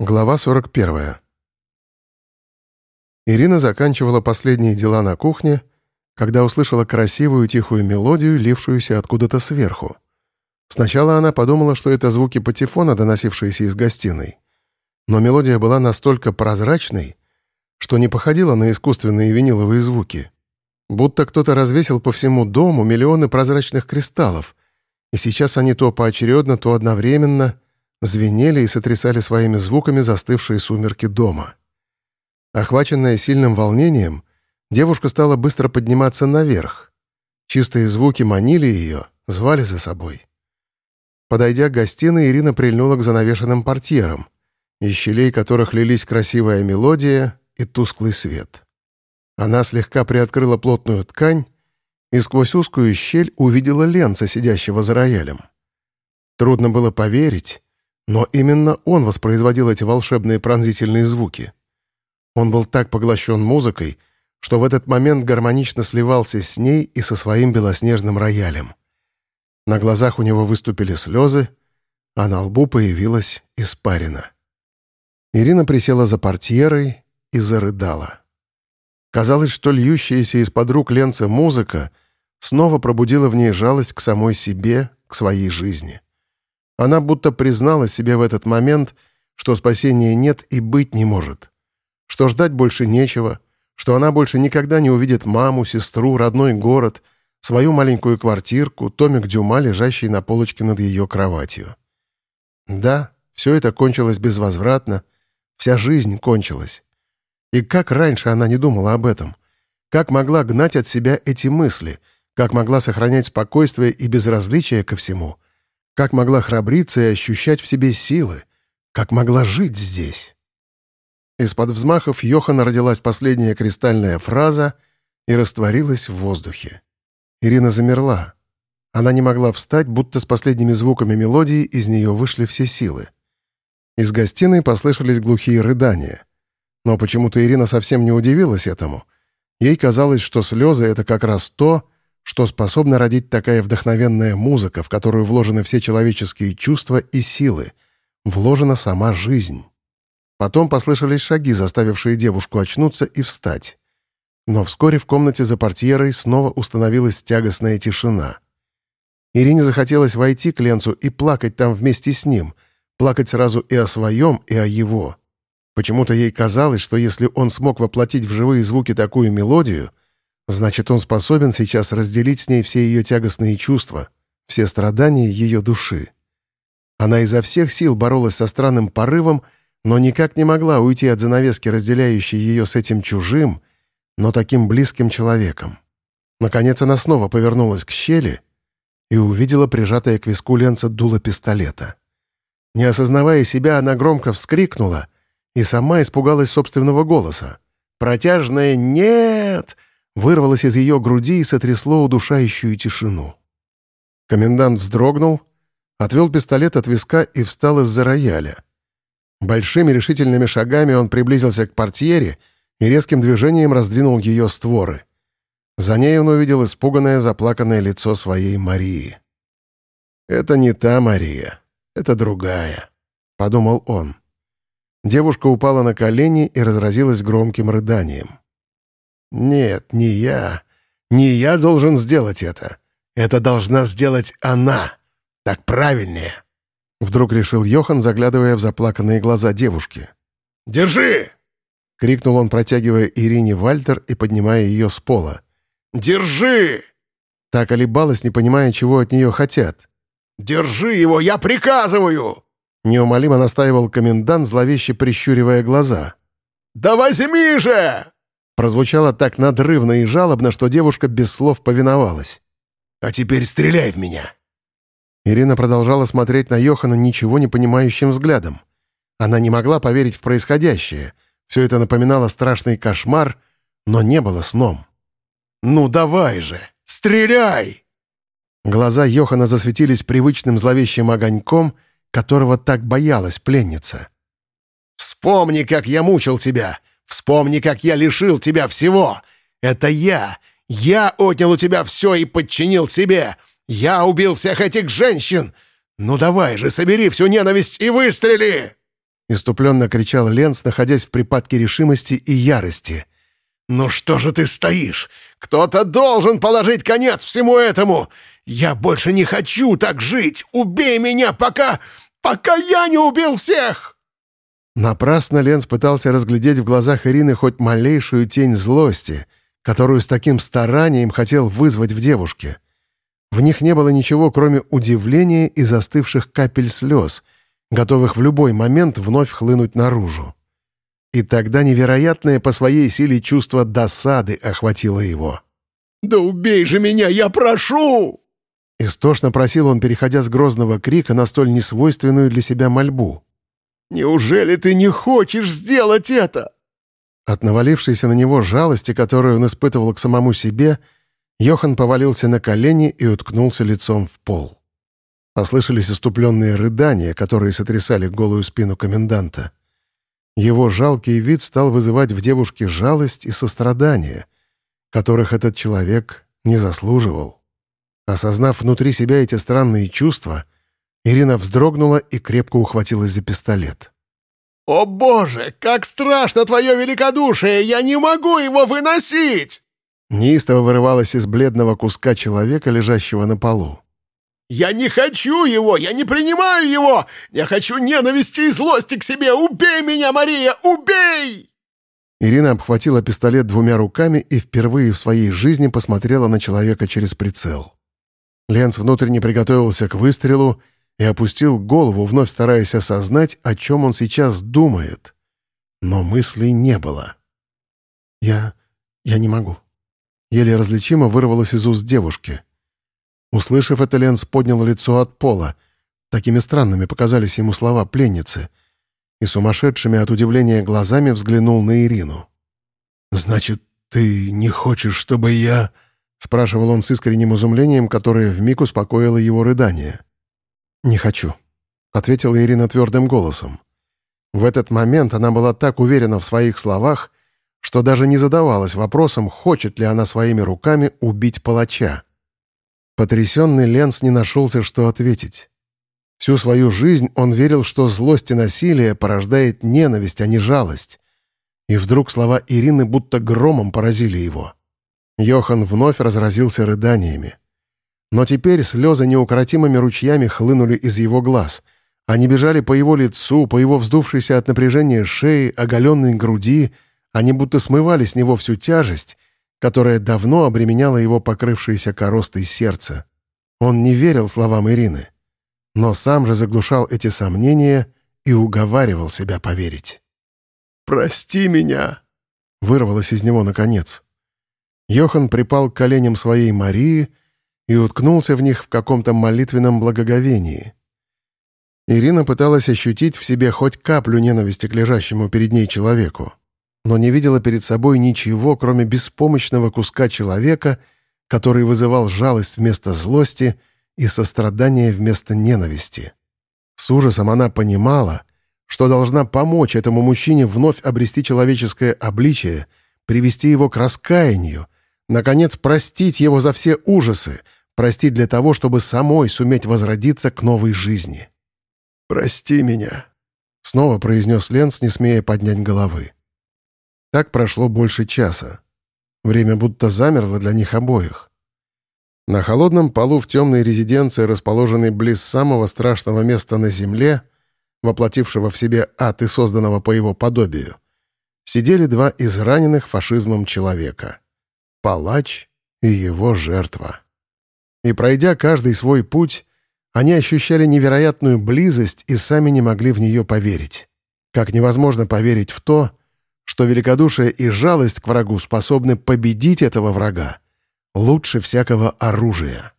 Глава 41. Ирина заканчивала последние дела на кухне, когда услышала красивую тихую мелодию, лившуюся откуда-то сверху. Сначала она подумала, что это звуки патефона, доносившиеся из гостиной. Но мелодия была настолько прозрачной, что не походила на искусственные виниловые звуки. Будто кто-то развесил по всему дому миллионы прозрачных кристаллов, и сейчас они то поочередно, то одновременно — звенели и сотрясали своими звуками застывшие сумерки дома. Охваченная сильным волнением, девушка стала быстро подниматься наверх. Чистые звуки манили ее, звали за собой. Подойдя к гостиной, Ирина прильнула к занавешенным портьерам, из щелей которых лились красивая мелодия и тусклый свет. Она слегка приоткрыла плотную ткань и сквозь узкую щель увидела Ленца, сидящего за роялем. Трудно было поверить, но именно он воспроизводил эти волшебные пронзительные звуки. Он был так поглощен музыкой, что в этот момент гармонично сливался с ней и со своим белоснежным роялем. На глазах у него выступили слезы, а на лбу появилась испарина. Ирина присела за портьерой и зарыдала. Казалось, что льющаяся из-под рук Ленца музыка снова пробудила в ней жалость к самой себе, к своей жизни. Она будто признала себе в этот момент, что спасения нет и быть не может, что ждать больше нечего, что она больше никогда не увидит маму, сестру, родной город, свою маленькую квартирку, томик Дюма, лежащий на полочке над ее кроватью. Да, все это кончилось безвозвратно, вся жизнь кончилась. И как раньше она не думала об этом? Как могла гнать от себя эти мысли? Как могла сохранять спокойствие и безразличие ко всему? Как могла храбриться и ощущать в себе силы? Как могла жить здесь? Из-под взмахов Йохана родилась последняя кристальная фраза и растворилась в воздухе. Ирина замерла. Она не могла встать, будто с последними звуками мелодии из нее вышли все силы. Из гостиной послышались глухие рыдания. Но почему-то Ирина совсем не удивилась этому. Ей казалось, что слезы — это как раз то, что способна родить такая вдохновенная музыка, в которую вложены все человеческие чувства и силы, вложена сама жизнь. Потом послышались шаги, заставившие девушку очнуться и встать. Но вскоре в комнате за портьерой снова установилась тягостная тишина. Ирине захотелось войти к Ленцу и плакать там вместе с ним, плакать сразу и о своем, и о его. Почему-то ей казалось, что если он смог воплотить в живые звуки такую мелодию — Значит, он способен сейчас разделить с ней все ее тягостные чувства, все страдания ее души. Она изо всех сил боролась со странным порывом, но никак не могла уйти от занавески, разделяющей ее с этим чужим, но таким близким человеком. Наконец она снова повернулась к щели и увидела прижатое к виску ленца дуло пистолета. Не осознавая себя, она громко вскрикнула и сама испугалась собственного голоса. Протяжное «Нет!» Вырвалось из ее груди и сотрясло удушающую тишину. Комендант вздрогнул, отвел пистолет от виска и встал из-за рояля. Большими решительными шагами он приблизился к портьере и резким движением раздвинул ее створы. За ней он увидел испуганное, заплаканное лицо своей Марии. «Это не та Мария, это другая», — подумал он. Девушка упала на колени и разразилась громким рыданием. «Нет, не я. Не я должен сделать это. Это должна сделать она. Так правильнее». Вдруг решил Йохан, заглядывая в заплаканные глаза девушки. «Держи!» — крикнул он, протягивая Ирине Вальтер и поднимая ее с пола. «Держи!» Так олибалась, не понимая, чего от нее хотят. «Держи его, я приказываю!» Неумолимо настаивал комендант, зловеще прищуривая глаза. «Да возьми же!» Прозвучало так надрывно и жалобно, что девушка без слов повиновалась. «А теперь стреляй в меня!» Ирина продолжала смотреть на Йохана ничего не понимающим взглядом. Она не могла поверить в происходящее. Все это напоминало страшный кошмар, но не было сном. «Ну давай же! Стреляй!» Глаза Йохана засветились привычным зловещим огоньком, которого так боялась пленница. «Вспомни, как я мучил тебя! Вспомни, как я лишил тебя всего. Это я. Я отнял у тебя все и подчинил себе. Я убил всех этих женщин. Ну давай же, собери всю ненависть и выстрели!» — иступленно кричал Ленц, находясь в припадке решимости и ярости. «Ну что же ты стоишь? Кто-то должен положить конец всему этому! Я больше не хочу так жить! Убей меня, пока... пока я не убил всех!» Напрасно Ленц пытался разглядеть в глазах Ирины хоть малейшую тень злости, которую с таким старанием хотел вызвать в девушке. В них не было ничего, кроме удивления и застывших капель слез, готовых в любой момент вновь хлынуть наружу. И тогда невероятное по своей силе чувство досады охватило его. «Да убей же меня, я прошу!» Истошно просил он, переходя с грозного крика на столь несвойственную для себя мольбу. «Неужели ты не хочешь сделать это?» От навалившейся на него жалости, которую он испытывал к самому себе, Йохан повалился на колени и уткнулся лицом в пол. Послышались иступленные рыдания, которые сотрясали голую спину коменданта. Его жалкий вид стал вызывать в девушке жалость и сострадание, которых этот человек не заслуживал. Осознав внутри себя эти странные чувства, Ирина вздрогнула и крепко ухватилась за пистолет. «О боже, как страшно твое великодушие! Я не могу его выносить!» Неистово вырывалась из бледного куска человека, лежащего на полу. «Я не хочу его! Я не принимаю его! Я хочу ненависти и злости к себе! Убей меня, Мария! Убей!» Ирина обхватила пистолет двумя руками и впервые в своей жизни посмотрела на человека через прицел. Ленц внутренне приготовился к выстрелу и опустил голову, вновь стараясь осознать, о чем он сейчас думает. Но мыслей не было. «Я... я не могу». Еле различимо вырвалось из уст девушки — Услышав это, Ленс поднял лицо от пола. Такими странными показались ему слова пленницы. И сумасшедшими от удивления глазами взглянул на Ирину. «Значит, ты не хочешь, чтобы я...» — спрашивал он с искренним изумлением, которое вмиг успокоило его рыдание. «Не хочу», — ответила Ирина твердым голосом. В этот момент она была так уверена в своих словах, что даже не задавалась вопросом, хочет ли она своими руками убить палача. Потрясенный Ленс не нашелся, что ответить. Всю свою жизнь он верил, что злость и насилие порождает ненависть, а не жалость. И вдруг слова Ирины будто громом поразили его. Йохан вновь разразился рыданиями. Но теперь слезы неукротимыми ручьями хлынули из его глаз. Они бежали по его лицу, по его вздувшейся от напряжения шеи, оголенной груди. Они будто смывали с него всю тяжесть которое давно обременяло его покрывшееся коростой сердце. Он не верил словам Ирины, но сам же заглушал эти сомнения и уговаривал себя поверить. «Прости меня!» — вырвалось из него наконец. Йохан припал к коленям своей Марии и уткнулся в них в каком-то молитвенном благоговении. Ирина пыталась ощутить в себе хоть каплю ненависти к лежащему перед ней человеку но не видела перед собой ничего, кроме беспомощного куска человека, который вызывал жалость вместо злости и сострадание вместо ненависти. С ужасом она понимала, что должна помочь этому мужчине вновь обрести человеческое обличие, привести его к раскаянию, наконец простить его за все ужасы, простить для того, чтобы самой суметь возродиться к новой жизни. «Прости меня», — снова произнес Ленс, не смея поднять головы. Так прошло больше часа. Время будто замерло для них обоих. На холодном полу в темной резиденции, расположенной близ самого страшного места на земле, воплотившего в себе ад и созданного по его подобию, сидели два израненных фашизмом человека — палач и его жертва. И пройдя каждый свой путь, они ощущали невероятную близость и сами не могли в нее поверить. Как невозможно поверить в то, что великодушие и жалость к врагу способны победить этого врага лучше всякого оружия.